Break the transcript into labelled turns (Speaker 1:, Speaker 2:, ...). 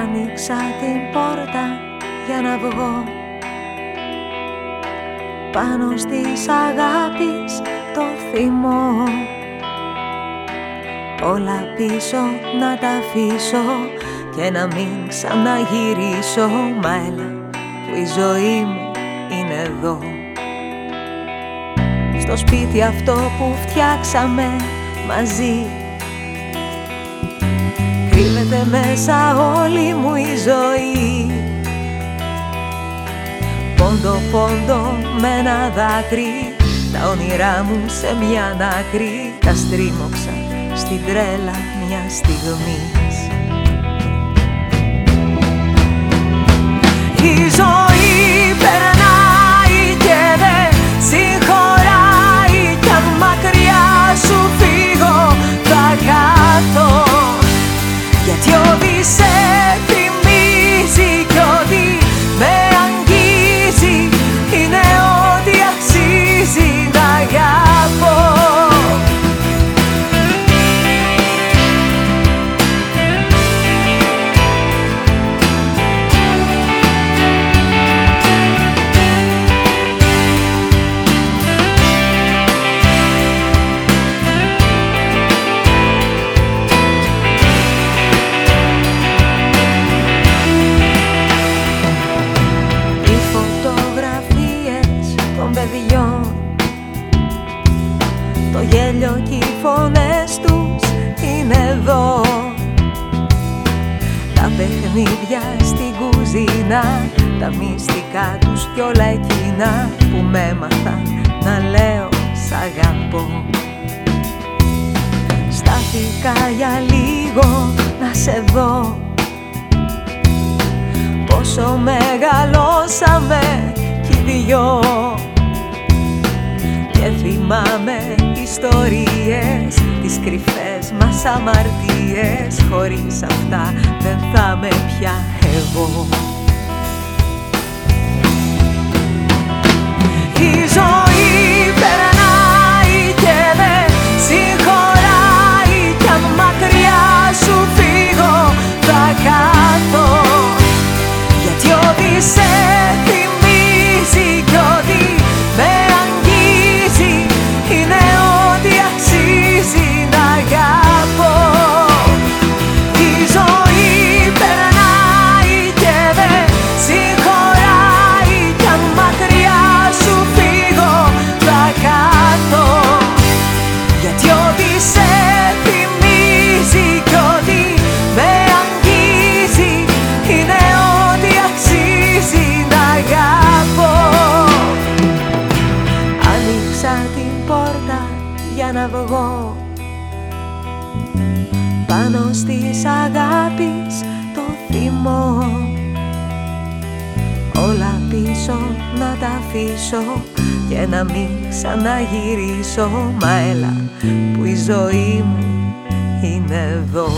Speaker 1: Άνοιξα την πόρτα για να βγω. Πάνω στις αγάπης το θυμό. Όλα πίσω να τα αφήσω Και να μην ξαναγυρίσω. Μα έλα που η ζωή μου είναι εδώ. Στο σπίτι αυτό που φτιάξαμε μαζί. Κρύβεται μέσα όλη μου η ζωή. Πόντο πόντο με ένα δάκρυ Τα όνειρά μου σε μια άκρη Τα στρίμωξα στην τρέλα μια στιγμής γέλιο και οι φωνές τους είναι εδώ. Τα παιχνίδια στην κουζίνα Τα μυστικά τους κι όλα εκείνα Που με έμαθαν να λέω σ' αγαπώ. Στάθηκα για λίγο να σε δω. Πόσο μεγαλώσαμε κι οι δυο. Και θυμάμαι ιστορίες Τις κρυφές μας αμαρτίες. Χωρίς αυτά δεν θα με πια εγώ Πάνω στις αγάπης το θυμό Όλα πίσω να τα αφήσω Και να μην ξαναγυρίσω. Μα έλα που η ζωή μου είναι εδώ